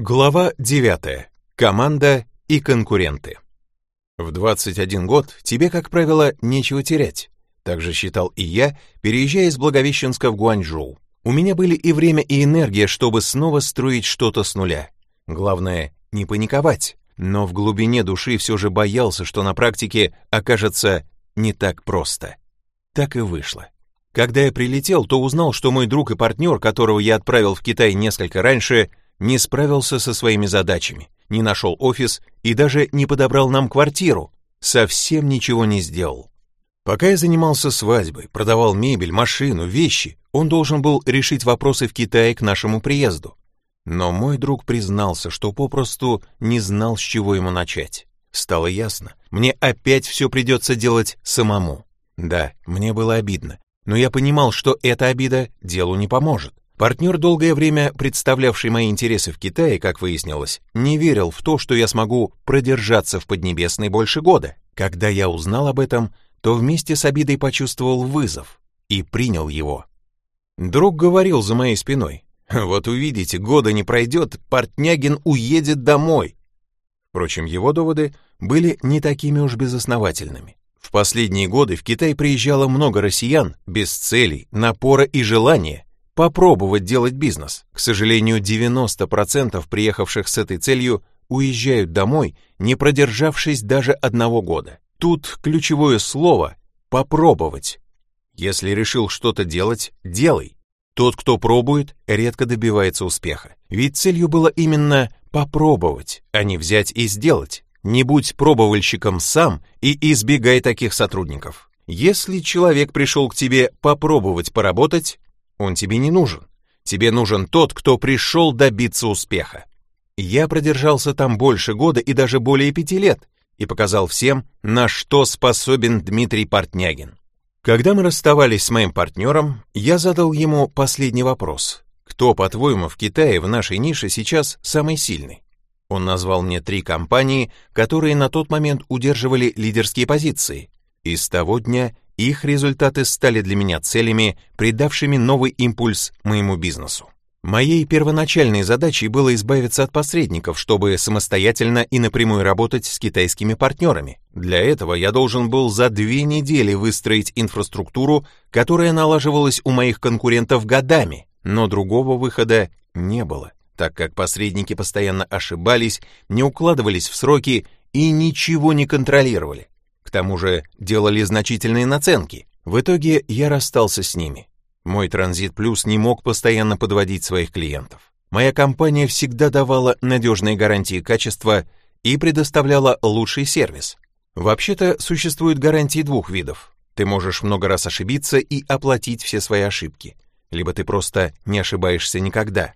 Глава 9. Команда и конкуренты. В 21 год тебе, как правило, нечего терять. Так же считал и я, переезжая из Благовещенска в Гуанчжоу. У меня были и время, и энергия, чтобы снова строить что-то с нуля. Главное, не паниковать. Но в глубине души все же боялся, что на практике окажется не так просто. Так и вышло. Когда я прилетел, то узнал, что мой друг и партнер, которого я отправил в Китай несколько раньше, не справился со своими задачами, не нашел офис и даже не подобрал нам квартиру, совсем ничего не сделал. Пока я занимался свадьбой, продавал мебель, машину, вещи, он должен был решить вопросы в Китае к нашему приезду. Но мой друг признался, что попросту не знал, с чего ему начать. Стало ясно, мне опять все придется делать самому. Да, мне было обидно, но я понимал, что эта обида делу не поможет. Партнер, долгое время представлявший мои интересы в Китае, как выяснилось, не верил в то, что я смогу продержаться в Поднебесной больше года. Когда я узнал об этом, то вместе с обидой почувствовал вызов и принял его. Друг говорил за моей спиной, «Вот увидите, года не пройдет, Портнягин уедет домой». Впрочем, его доводы были не такими уж безосновательными. В последние годы в Китай приезжало много россиян без целей, напора и желания, попробовать делать бизнес. К сожалению, 90% приехавших с этой целью уезжают домой, не продержавшись даже одного года. Тут ключевое слово «попробовать». Если решил что-то делать, делай. Тот, кто пробует, редко добивается успеха. Ведь целью было именно попробовать, а не взять и сделать. Не будь пробовальщиком сам и избегай таких сотрудников. Если человек пришел к тебе попробовать поработать, он тебе не нужен. Тебе нужен тот, кто пришел добиться успеха. Я продержался там больше года и даже более пяти лет и показал всем, на что способен Дмитрий Портнягин. Когда мы расставались с моим партнером, я задал ему последний вопрос. Кто, по-твоему, в Китае в нашей нише сейчас самый сильный? Он назвал мне три компании, которые на тот момент удерживали лидерские позиции. И с того дня их результаты стали для меня целями, придавшими новый импульс моему бизнесу. Моей первоначальной задачей было избавиться от посредников, чтобы самостоятельно и напрямую работать с китайскими партнерами. Для этого я должен был за две недели выстроить инфраструктуру, которая налаживалась у моих конкурентов годами, но другого выхода не было, так как посредники постоянно ошибались, не укладывались в сроки и ничего не контролировали тому же делали значительные наценки. В итоге я расстался с ними. Мой Транзит Плюс не мог постоянно подводить своих клиентов. Моя компания всегда давала надежные гарантии качества и предоставляла лучший сервис. Вообще-то существует гарантии двух видов. Ты можешь много раз ошибиться и оплатить все свои ошибки, либо ты просто не ошибаешься никогда.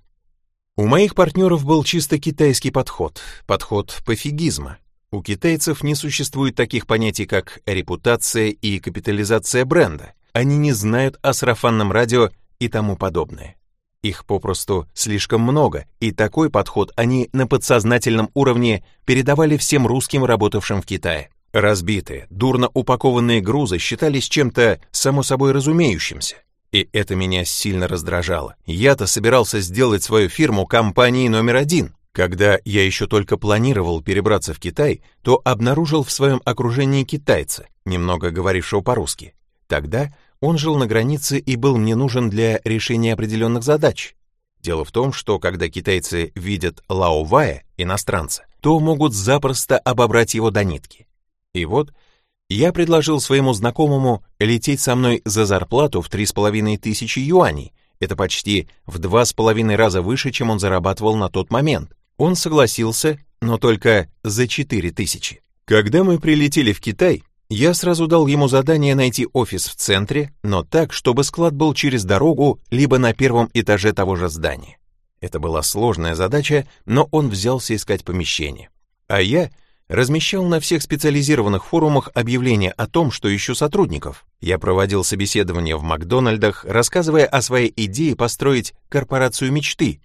У моих партнеров был чисто китайский подход, подход пофигизма. У китайцев не существует таких понятий, как репутация и капитализация бренда. Они не знают о сарафанном радио и тому подобное. Их попросту слишком много, и такой подход они на подсознательном уровне передавали всем русским, работавшим в Китае. Разбитые, дурно упакованные грузы считались чем-то само собой разумеющимся. И это меня сильно раздражало. Я-то собирался сделать свою фирму компанией номер один, когда я еще только планировал перебраться в Китай, то обнаружил в своем окружении китайца, немного говорившего по-русски. Тогда он жил на границе и был мне нужен для решения определенных задач. Дело в том, что когда китайцы видят Лао Вая, иностранца, то могут запросто обобрать его до нитки. И вот я предложил своему знакомому лететь со мной за зарплату в три с половиной тысячи юаней, это почти в два с половиной раза выше, чем он зарабатывал на тот момент. Он согласился, но только за 4 тысячи. Когда мы прилетели в Китай, я сразу дал ему задание найти офис в центре, но так, чтобы склад был через дорогу, либо на первом этаже того же здания. Это была сложная задача, но он взялся искать помещение. А я размещал на всех специализированных форумах объявления о том, что ищу сотрудников. Я проводил собеседования в Макдональдах, рассказывая о своей идее построить корпорацию мечты,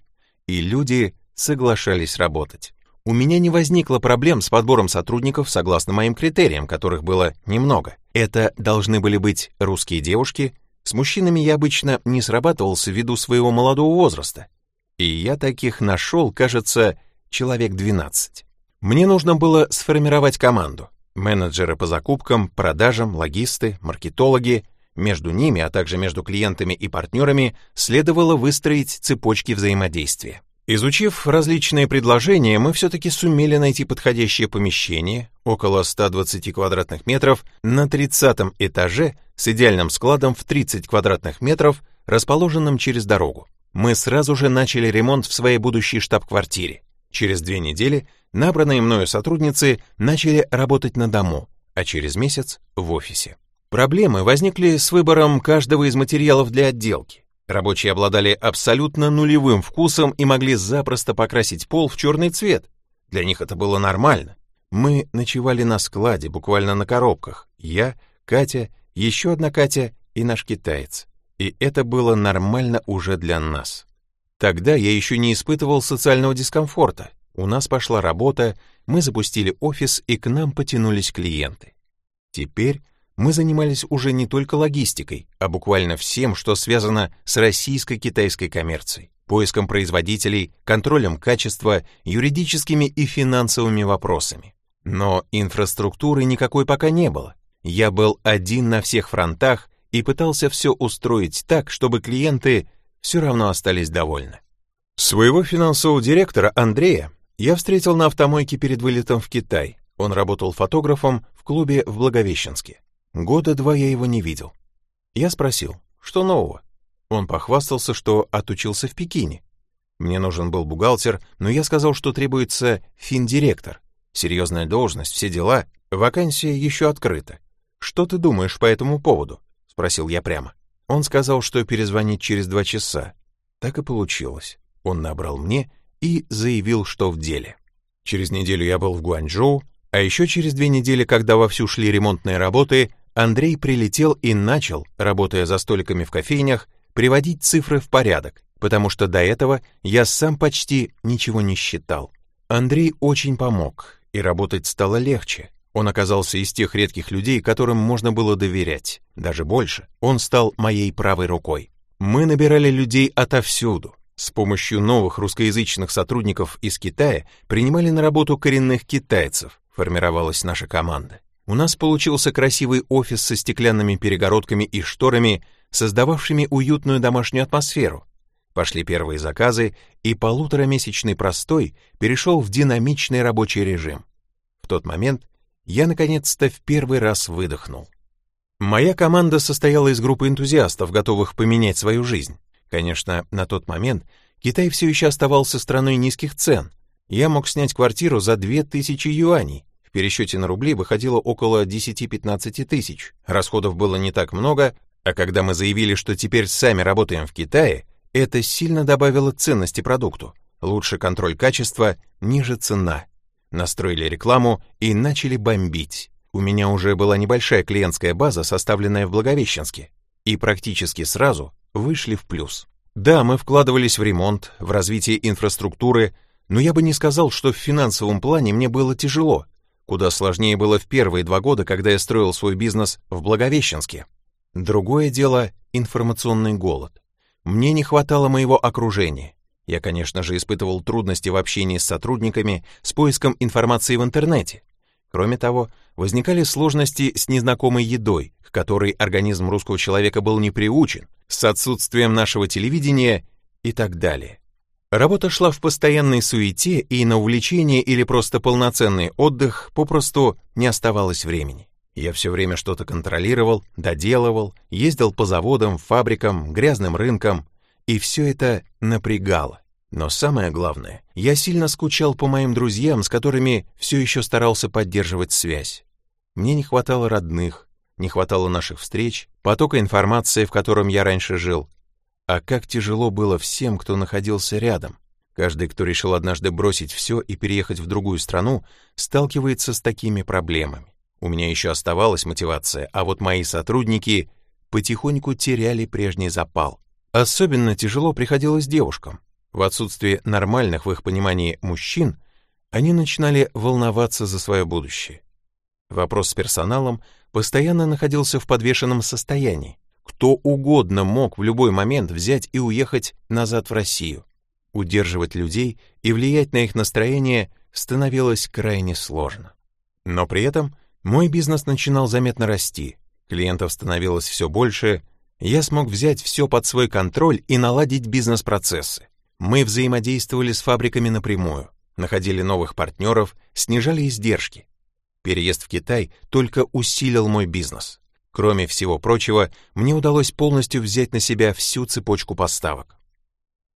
и люди соглашались работать. У меня не возникло проблем с подбором сотрудников согласно моим критериям, которых было немного. Это должны были быть русские девушки, с мужчинами я обычно не срабатывался ввиду своего молодого возраста. и я таких нашел, кажется, человек 12. Мне нужно было сформировать команду. Менеджеры по закупкам, продажам, логисты, маркетологи. Между ними, а также между клиентами и партнерами, следовало выстроить цепочки взаимодействия. Изучив различные предложения, мы все-таки сумели найти подходящее помещение, около 120 квадратных метров, на 30 этаже с идеальным складом в 30 квадратных метров, расположенным через дорогу. Мы сразу же начали ремонт в своей будущей штаб-квартире. Через две недели набранные мною сотрудницы начали работать на дому, а через месяц — в офисе. Проблемы возникли с выбором каждого из материалов для отделки. Рабочие обладали абсолютно нулевым вкусом и могли запросто покрасить пол в черный цвет. Для них это было нормально. Мы ночевали на складе, буквально на коробках. Я, Катя, еще одна Катя и наш китаец. И это было нормально уже для нас. Тогда я еще не испытывал социального дискомфорта. У нас пошла работа, мы запустили офис, и к нам потянулись клиенты. Теперь мы занимались уже не только логистикой, а буквально всем, что связано с российско-китайской коммерцией, поиском производителей, контролем качества, юридическими и финансовыми вопросами. Но инфраструктуры никакой пока не было. Я был один на всех фронтах и пытался все устроить так, чтобы клиенты все равно остались довольны. Своего финансового директора Андрея я встретил на автомойке перед вылетом в Китай. Он работал фотографом в клубе в Благовещенске. Года два я его не видел. Я спросил, что нового? Он похвастался, что отучился в Пекине. Мне нужен был бухгалтер, но я сказал, что требуется финдиректор. Серьезная должность, все дела, вакансия еще открыта. Что ты думаешь по этому поводу? Спросил я прямо. Он сказал, что перезвонит через два часа. Так и получилось. Он набрал мне и заявил, что в деле. Через неделю я был в Гуанчжоу, а еще через две недели, когда вовсю шли ремонтные работы, Андрей прилетел и начал, работая за столиками в кофейнях, приводить цифры в порядок, потому что до этого я сам почти ничего не считал. Андрей очень помог, и работать стало легче. Он оказался из тех редких людей, которым можно было доверять. Даже больше, он стал моей правой рукой. Мы набирали людей отовсюду. С помощью новых русскоязычных сотрудников из Китая принимали на работу коренных китайцев, формировалась наша команда. У нас получился красивый офис со стеклянными перегородками и шторами, создававшими уютную домашнюю атмосферу. Пошли первые заказы, и полуторамесячный простой перешел в динамичный рабочий режим. В тот момент я наконец-то в первый раз выдохнул. Моя команда состояла из группы энтузиастов, готовых поменять свою жизнь. Конечно, на тот момент Китай все еще оставался страной низких цен. Я мог снять квартиру за 2000 юаней, пересчете на рубли выходило около 10-15 тысяч. Расходов было не так много, а когда мы заявили, что теперь сами работаем в Китае, это сильно добавило ценности продукту. Лучше контроль качества, ниже цена. Настроили рекламу и начали бомбить. У меня уже была небольшая клиентская база, составленная в Благовещенске, и практически сразу вышли в плюс. Да, мы вкладывались в ремонт, в развитие инфраструктуры, но я бы не сказал, что в финансовом плане мне было тяжело. Куда сложнее было в первые два года, когда я строил свой бизнес в Благовещенске. Другое дело — информационный голод. Мне не хватало моего окружения. Я, конечно же, испытывал трудности в общении с сотрудниками, с поиском информации в интернете. Кроме того, возникали сложности с незнакомой едой, к которой организм русского человека был не приучен, с отсутствием нашего телевидения и так далее. Работа шла в постоянной суете, и на увлечение или просто полноценный отдых попросту не оставалось времени. Я все время что-то контролировал, доделывал, ездил по заводам, фабрикам, грязным рынкам, и все это напрягало. Но самое главное, я сильно скучал по моим друзьям, с которыми все еще старался поддерживать связь. Мне не хватало родных, не хватало наших встреч, потока информации, в котором я раньше жил, а как тяжело было всем, кто находился рядом. Каждый, кто решил однажды бросить все и переехать в другую страну, сталкивается с такими проблемами. У меня еще оставалась мотивация, а вот мои сотрудники потихоньку теряли прежний запал. Особенно тяжело приходилось девушкам. В отсутствие нормальных в их понимании мужчин, они начинали волноваться за свое будущее. Вопрос с персоналом постоянно находился в подвешенном состоянии. Кто угодно мог в любой момент взять и уехать назад в Россию. удерживать людей и влиять на их настроение становилось крайне сложно. Но при этом мой бизнес начинал заметно расти, клиентов становилось все больше, я смог взять все под свой контроль и наладить бизнес-процессы. Мы взаимодействовали с фабриками напрямую, находили новых партнеров, снижали издержки. Переезд в Китай только усилил мой бизнес. Кроме всего прочего, мне удалось полностью взять на себя всю цепочку поставок.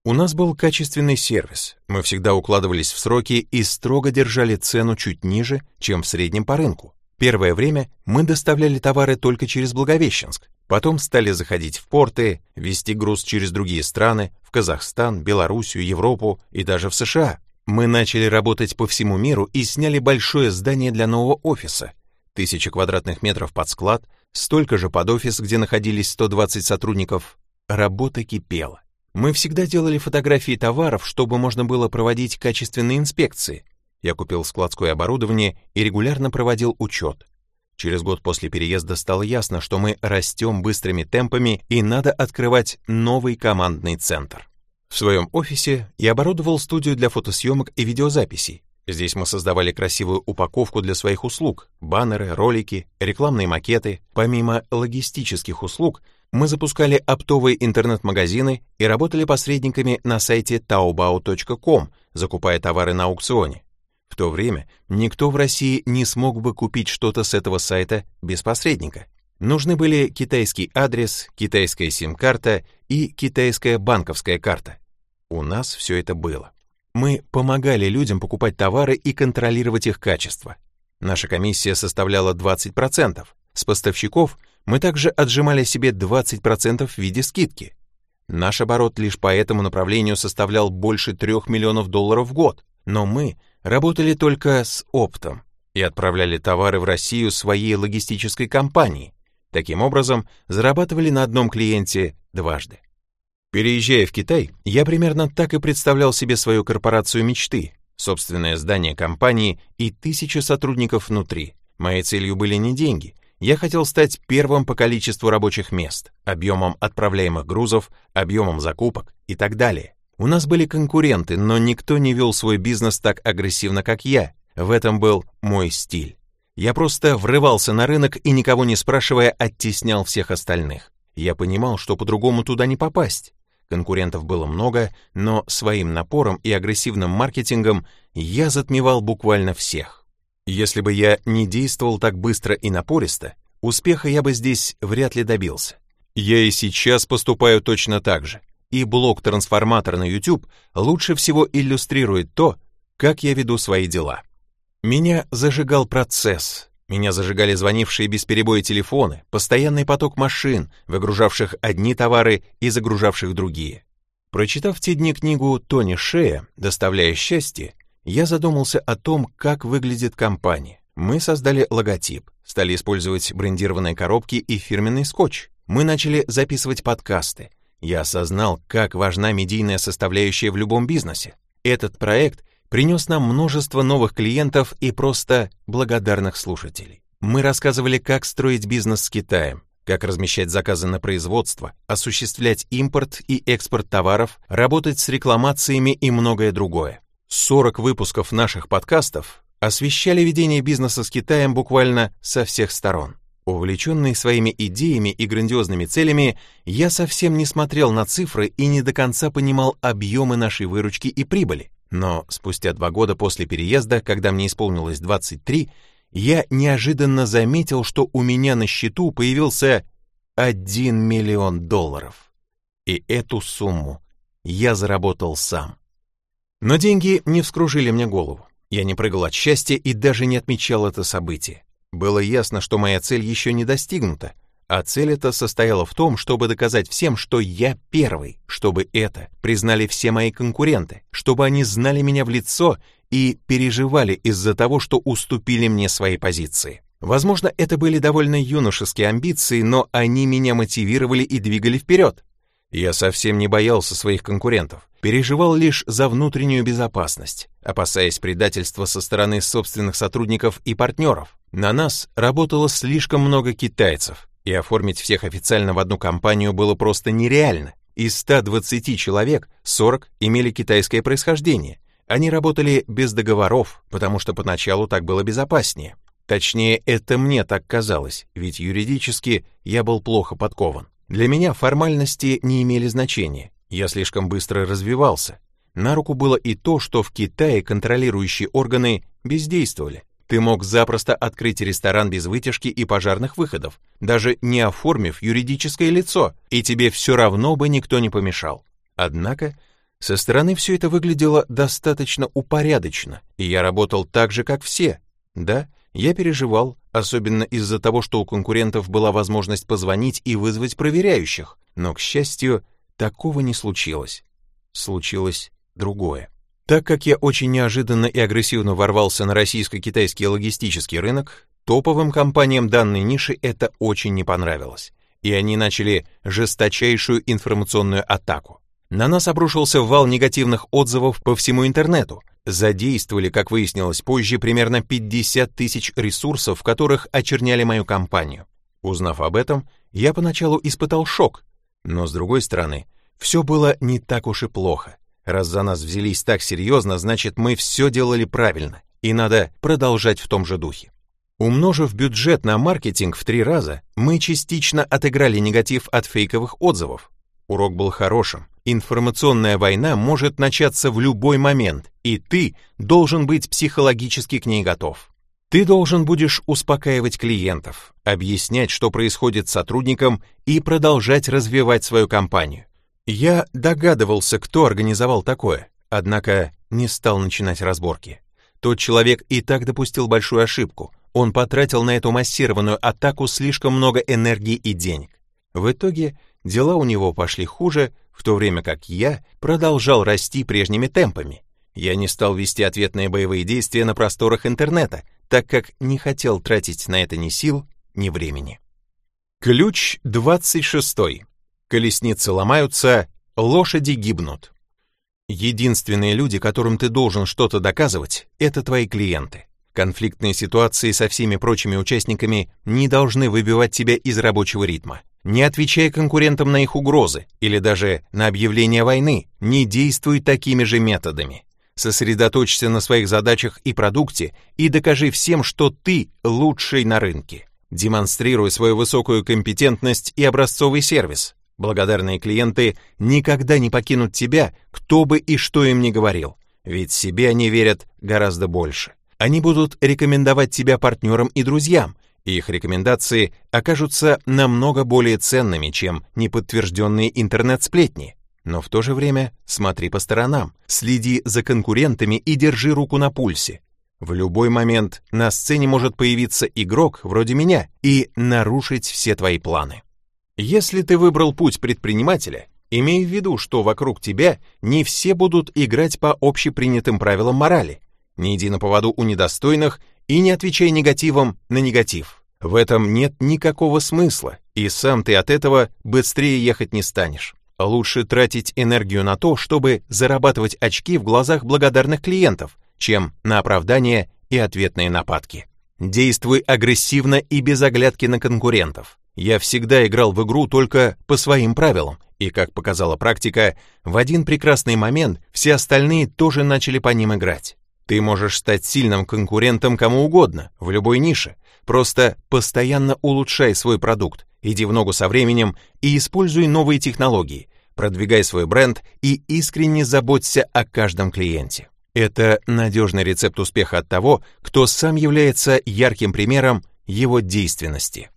У нас был качественный сервис, мы всегда укладывались в сроки и строго держали цену чуть ниже, чем в среднем по рынку. Первое время мы доставляли товары только через Благовещенск, потом стали заходить в порты, везти груз через другие страны, в Казахстан, Белоруссию, Европу и даже в США. Мы начали работать по всему миру и сняли большое здание для нового офиса. Тысяча квадратных метров под склад, столько же под офис, где находились 120 сотрудников. Работа кипела. Мы всегда делали фотографии товаров, чтобы можно было проводить качественные инспекции. Я купил складское оборудование и регулярно проводил учет. Через год после переезда стало ясно, что мы растем быстрыми темпами и надо открывать новый командный центр. В своем офисе я оборудовал студию для фотосъемок и видеозаписей. Здесь мы создавали красивую упаковку для своих услуг, баннеры, ролики, рекламные макеты. Помимо логистических услуг, мы запускали оптовые интернет-магазины и работали посредниками на сайте taobao.com, закупая товары на аукционе. В то время никто в России не смог бы купить что-то с этого сайта без посредника. Нужны были китайский адрес, китайская сим-карта и китайская банковская карта. У нас все это было. Мы помогали людям покупать товары и контролировать их качество. Наша комиссия составляла 20%. С поставщиков мы также отжимали себе 20% в виде скидки. Наш оборот лишь по этому направлению составлял больше 3 миллионов долларов в год, но мы работали только с оптом и отправляли товары в Россию своей логистической компании. Таким образом, зарабатывали на одном клиенте дважды. Переезжая в Китай, я примерно так и представлял себе свою корпорацию мечты, собственное здание компании и тысячи сотрудников внутри. Моей целью были не деньги. Я хотел стать первым по количеству рабочих мест, объемом отправляемых грузов, объемом закупок и так далее. У нас были конкуренты, но никто не вел свой бизнес так агрессивно, как я. В этом был мой стиль. Я просто врывался на рынок и, никого не спрашивая, оттеснял всех остальных. Я понимал, что по-другому туда не попасть. Конкурентов было много, но своим напором и агрессивным маркетингом я затмевал буквально всех. Если бы я не действовал так быстро и напористо, успеха я бы здесь вряд ли добился. Я и сейчас поступаю точно так же и блок-трансформатор на YouTube лучше всего иллюстрирует то, как я веду свои дела. Меня зажигал процесс, меня зажигали звонившие без перебоя телефоны, постоянный поток машин, выгружавших одни товары и загружавших другие. Прочитав в те дни книгу Тони Шея «Доставляя счастье», я задумался о том, как выглядит компания. Мы создали логотип, стали использовать брендированные коробки и фирменный скотч. Мы начали записывать подкасты, я осознал, как важна медийная составляющая в любом бизнесе. Этот проект принес нам множество новых клиентов и просто благодарных слушателей. Мы рассказывали, как строить бизнес с Китаем, как размещать заказы на производство, осуществлять импорт и экспорт товаров, работать с рекламациями и многое другое. 40 выпусков наших подкастов освещали ведение бизнеса с Китаем буквально со всех сторон. Увлеченный своими идеями и грандиозными целями, я совсем не смотрел на цифры и не до конца понимал объемы нашей выручки и прибыли. Но спустя два года после переезда, когда мне исполнилось 23, я неожиданно заметил, что у меня на счету появился 1 миллион долларов. И эту сумму я заработал сам. Но деньги не вскружили мне голову. Я не прыгал от счастья и даже не отмечал это событие. Было ясно, что моя цель еще не достигнута, а цель эта состояла в том, чтобы доказать всем, что я первый, чтобы это признали все мои конкуренты, чтобы они знали меня в лицо и переживали из-за того, что уступили мне свои позиции. Возможно, это были довольно юношеские амбиции, но они меня мотивировали и двигали вперед. Я совсем не боялся своих конкурентов, переживал лишь за внутреннюю безопасность, опасаясь предательства со стороны собственных сотрудников и партнеров. На нас работало слишком много китайцев, и оформить всех официально в одну компанию было просто нереально. Из 120 человек 40 имели китайское происхождение. Они работали без договоров, потому что поначалу так было безопаснее. Точнее, это мне так казалось, ведь юридически я был плохо подкован. Для меня формальности не имели значения, я слишком быстро развивался. На руку было и то, что в Китае контролирующие органы бездействовали. Ты мог запросто открыть ресторан без вытяжки и пожарных выходов, даже не оформив юридическое лицо, и тебе все равно бы никто не помешал. Однако, со стороны все это выглядело достаточно упорядоченно, и я работал так же, как все. Да, я переживал, особенно из-за того, что у конкурентов была возможность позвонить и вызвать проверяющих, но, к счастью, такого не случилось. Случилось другое. Так как я очень неожиданно и агрессивно ворвался на российско-китайский логистический рынок, топовым компаниям данной ниши это очень не понравилось, и они начали жесточайшую информационную атаку. На нас обрушился вал негативных отзывов по всему интернету, задействовали, как выяснилось позже, примерно 50 тысяч ресурсов, в которых очерняли мою компанию. Узнав об этом, я поначалу испытал шок, но с другой стороны, все было не так уж и плохо. Раз за нас взялись так серьезно, значит мы все делали правильно, и надо продолжать в том же духе. Умножив бюджет на маркетинг в три раза, мы частично отыграли негатив от фейковых отзывов. Урок был хорошим, Информационная война может начаться в любой момент, и ты должен быть психологически к ней готов. Ты должен будешь успокаивать клиентов, объяснять, что происходит с сотрудником и продолжать развивать свою компанию. Я догадывался, кто организовал такое, однако не стал начинать разборки. Тот человек и так допустил большую ошибку. Он потратил на эту массированную атаку слишком много энергии и денег. В итоге дела у него пошли хуже, в то время как я продолжал расти прежними темпами. Я не стал вести ответные боевые действия на просторах интернета, так как не хотел тратить на это ни сил, ни времени. Ключ 26. Колесницы ломаются, лошади гибнут. Единственные люди, которым ты должен что-то доказывать, это твои клиенты. Конфликтные ситуации со всеми прочими участниками не должны выбивать тебя из рабочего ритма. Не отвечай конкурентам на их угрозы или даже на объявление войны, не действуй такими же методами. Сосредоточься на своих задачах и продукте и докажи всем, что ты лучший на рынке. Демонстрируй свою высокую компетентность и образцовый сервис. Благодарные клиенты никогда не покинут тебя, кто бы и что им ни говорил, ведь себе они верят гораздо больше. Они будут рекомендовать тебя партнерам и друзьям, их рекомендации окажутся намного более ценными, чем неподтвержденные интернет-сплетни. Но в то же время смотри по сторонам, следи за конкурентами и держи руку на пульсе. В любой момент на сцене может появиться игрок вроде меня и нарушить все твои планы. Если ты выбрал путь предпринимателя, имей в виду, что вокруг тебя не все будут играть по общепринятым правилам морали. Не иди на поводу у недостойных и не отвечай негативом на негатив. В этом нет никакого смысла, и сам ты от этого быстрее ехать не станешь. Лучше тратить энергию на то, чтобы зарабатывать очки в глазах благодарных клиентов, чем на оправдание и ответные нападки. Действуй агрессивно и без оглядки на конкурентов. Я всегда играл в игру только по своим правилам, и, как показала практика, в один прекрасный момент все остальные тоже начали по ним играть. Ты можешь стать сильным конкурентом кому угодно, в любой нише. Просто постоянно улучшай свой продукт, иди в ногу со временем и используй новые технологии, продвигай свой бренд и искренне заботься о каждом клиенте. Это надежный рецепт успеха от того, кто сам является ярким примером его действенности.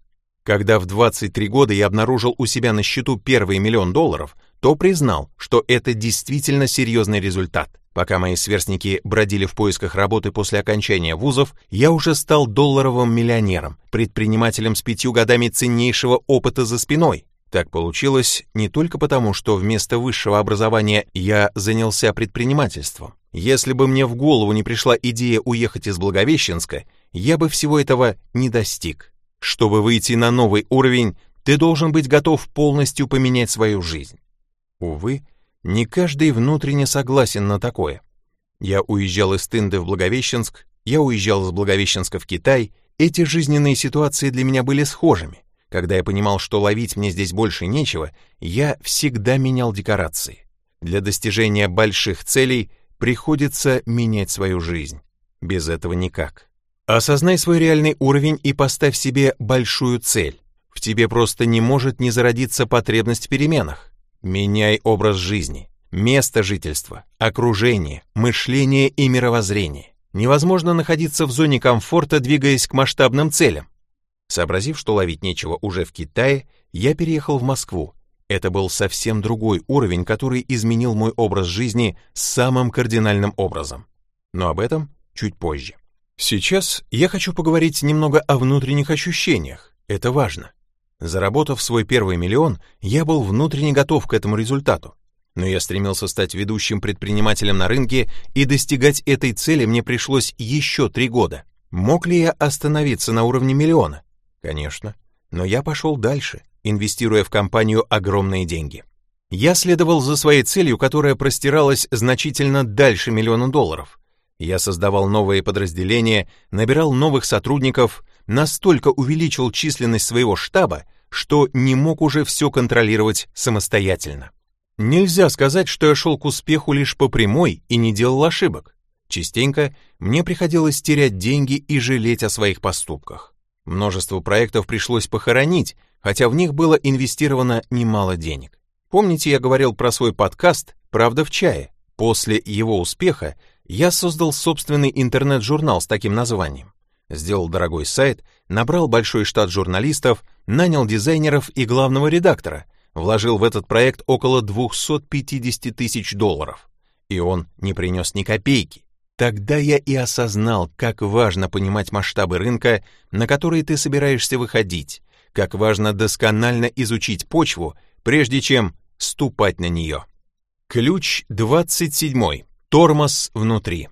Когда в 23 года я обнаружил у себя на счету первый миллион долларов, то признал, что это действительно серьезный результат. Пока мои сверстники бродили в поисках работы после окончания вузов, я уже стал долларовым миллионером, предпринимателем с пятью годами ценнейшего опыта за спиной. Так получилось не только потому, что вместо высшего образования я занялся предпринимательством. Если бы мне в голову не пришла идея уехать из Благовещенска, я бы всего этого не достиг. Чтобы выйти на новый уровень, ты должен быть готов полностью поменять свою жизнь. Увы, не каждый внутренне согласен на такое. Я уезжал из Тынды в Благовещенск, я уезжал из Благовещенска в Китай, эти жизненные ситуации для меня были схожими. Когда я понимал, что ловить мне здесь больше нечего, я всегда менял декорации. Для достижения больших целей приходится менять свою жизнь. Без этого никак. Осознай свой реальный уровень и поставь себе большую цель. В тебе просто не может не зародиться потребность в переменах. Меняй образ жизни, место жительства, окружение, мышление и мировоззрение. Невозможно находиться в зоне комфорта, двигаясь к масштабным целям. Сообразив, что ловить нечего уже в Китае, я переехал в Москву. Это был совсем другой уровень, который изменил мой образ жизни самым кардинальным образом. Но об этом чуть позже. Сейчас я хочу поговорить немного о внутренних ощущениях. Это важно. Заработав свой первый миллион, я был внутренне готов к этому результату. Но я стремился стать ведущим предпринимателем на рынке, и достигать этой цели мне пришлось еще три года. Мог ли я остановиться на уровне миллиона? Конечно. Но я пошел дальше, инвестируя в компанию огромные деньги. Я следовал за своей целью, которая простиралась значительно дальше миллиона долларов. Я создавал новые подразделения, набирал новых сотрудников, настолько увеличил численность своего штаба, что не мог уже все контролировать самостоятельно. Нельзя сказать, что я шел к успеху лишь по прямой и не делал ошибок. Частенько мне приходилось терять деньги и жалеть о своих поступках. Множество проектов пришлось похоронить, хотя в них было инвестировано немало денег. Помните, я говорил про свой подкаст «Правда в чае»? После его успеха я создал собственный интернет-журнал с таким названием. Сделал дорогой сайт, набрал большой штат журналистов, нанял дизайнеров и главного редактора, вложил в этот проект около 250 тысяч долларов. И он не принес ни копейки. Тогда я и осознал, как важно понимать масштабы рынка, на которые ты собираешься выходить, как важно досконально изучить почву, прежде чем ступать на нее. Ключ 27. Тормоз внутри.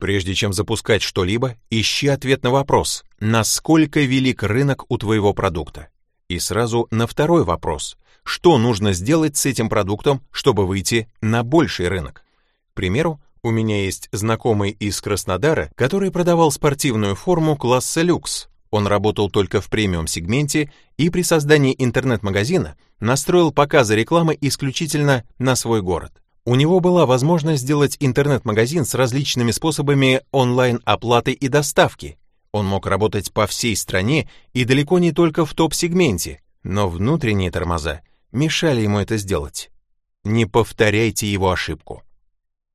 Прежде чем запускать что-либо, ищи ответ на вопрос, насколько велик рынок у твоего продукта. И сразу на второй вопрос, что нужно сделать с этим продуктом, чтобы выйти на больший рынок. К примеру, у меня есть знакомый из Краснодара, который продавал спортивную форму класса люкс. Он работал только в премиум-сегменте и при создании интернет-магазина настроил показы рекламы исключительно на свой город. У него была возможность сделать интернет-магазин с различными способами онлайн-оплаты и доставки. Он мог работать по всей стране и далеко не только в топ-сегменте, но внутренние тормоза мешали ему это сделать. Не повторяйте его ошибку.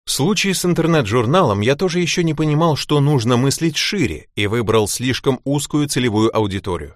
В случае с интернет-журналом я тоже еще не понимал, что нужно мыслить шире, и выбрал слишком узкую целевую аудиторию.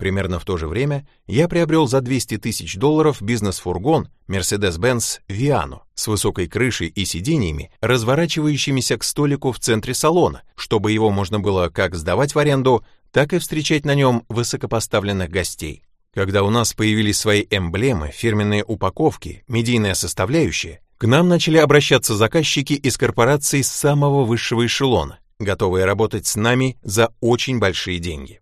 Примерно в то же время я приобрел за 200 тысяч долларов бизнес-фургон Mercedes-Benz Viano с высокой крышей и сиденьями, разворачивающимися к столику в центре салона, чтобы его можно было как сдавать в аренду, так и встречать на нем высокопоставленных гостей. Когда у нас появились свои эмблемы, фирменные упаковки, медийная составляющая, к нам начали обращаться заказчики из корпораций самого высшего эшелона, готовые работать с нами за очень большие деньги.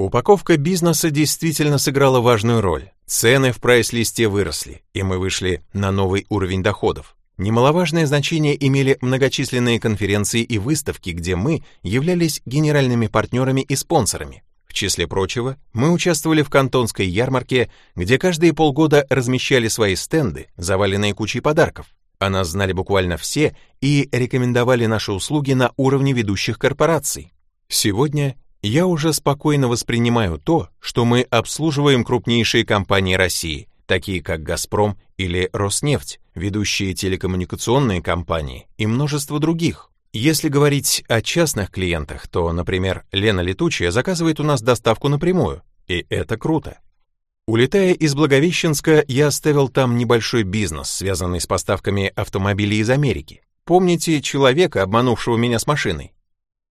Упаковка бизнеса действительно сыграла важную роль. Цены в прайс-листе выросли, и мы вышли на новый уровень доходов. Немаловажное значение имели многочисленные конференции и выставки, где мы являлись генеральными партнерами и спонсорами. В числе прочего, мы участвовали в кантонской ярмарке, где каждые полгода размещали свои стенды, заваленные кучей подарков. О нас знали буквально все и рекомендовали наши услуги на уровне ведущих корпораций. Сегодня я уже спокойно воспринимаю то, что мы обслуживаем крупнейшие компании России, такие как «Газпром» или «Роснефть», ведущие телекоммуникационные компании и множество других. Если говорить о частных клиентах, то, например, Лена Летучая заказывает у нас доставку напрямую, и это круто. Улетая из Благовещенска, я оставил там небольшой бизнес, связанный с поставками автомобилей из Америки. Помните человека, обманувшего меня с машиной?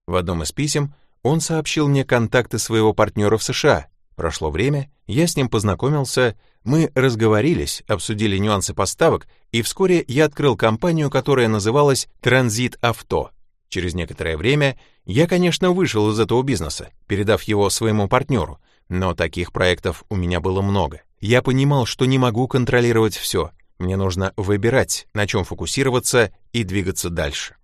В одном из писем он сообщил мне контакты своего партнера в США. Прошло время, я с ним познакомился, мы разговорились, обсудили нюансы поставок, и вскоре я открыл компанию, которая называлась «Транзит Авто». Через некоторое время я, конечно, вышел из этого бизнеса, передав его своему партнеру, но таких проектов у меня было много. Я понимал, что не могу контролировать все. Мне нужно выбирать, на чем фокусироваться и двигаться дальше.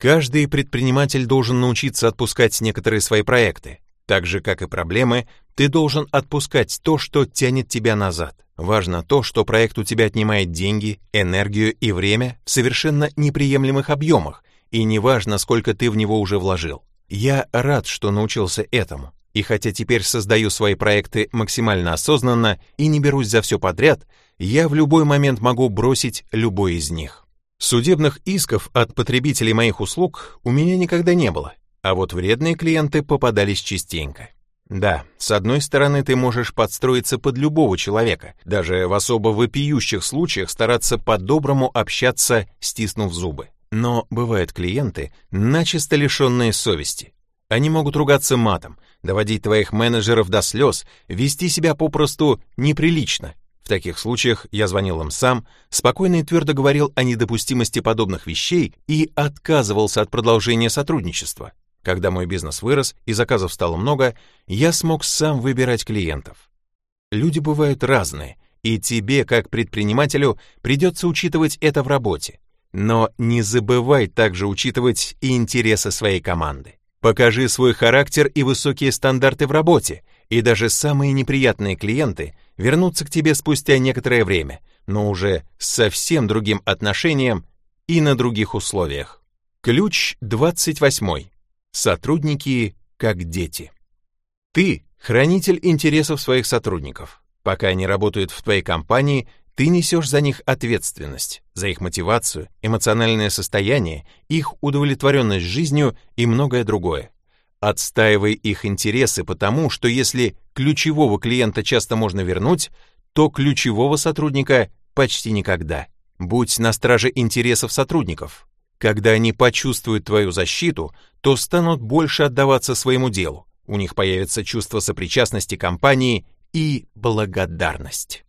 Каждый предприниматель должен научиться отпускать некоторые свои проекты. Так же, как и проблемы, ты должен отпускать то, что тянет тебя назад. Важно то, что проект у тебя отнимает деньги, энергию и время в совершенно неприемлемых объемах, и неважно, сколько ты в него уже вложил. Я рад, что научился этому. И хотя теперь создаю свои проекты максимально осознанно и не берусь за все подряд, я в любой момент могу бросить любой из них. Судебных исков от потребителей моих услуг у меня никогда не было, а вот вредные клиенты попадались частенько. Да, с одной стороны, ты можешь подстроиться под любого человека, даже в особо вопиющих случаях стараться по-доброму общаться, стиснув зубы. Но бывают клиенты, начисто лишенные совести. Они могут ругаться матом, доводить твоих менеджеров до слез, вести себя попросту неприлично, в таких случаях я звонил им сам, спокойно и твердо говорил о недопустимости подобных вещей и отказывался от продолжения сотрудничества. Когда мой бизнес вырос и заказов стало много, я смог сам выбирать клиентов. Люди бывают разные, и тебе, как предпринимателю, придется учитывать это в работе. Но не забывай также учитывать и интересы своей команды. Покажи свой характер и высокие стандарты в работе, и даже самые неприятные клиенты вернутся к тебе спустя некоторое время, но уже с совсем другим отношением и на других условиях. Ключ 28. Сотрудники как дети. Ты хранитель интересов своих сотрудников. Пока они работают в твоей компании, ты несешь за них ответственность, за их мотивацию, эмоциональное состояние, их удовлетворенность жизнью и многое другое. Отстаивай их интересы, потому что если ключевого клиента часто можно вернуть, то ключевого сотрудника почти никогда. Будь на страже интересов сотрудников. Когда они почувствуют твою защиту, то станут больше отдаваться своему делу. У них появится чувство сопричастности компании и благодарность.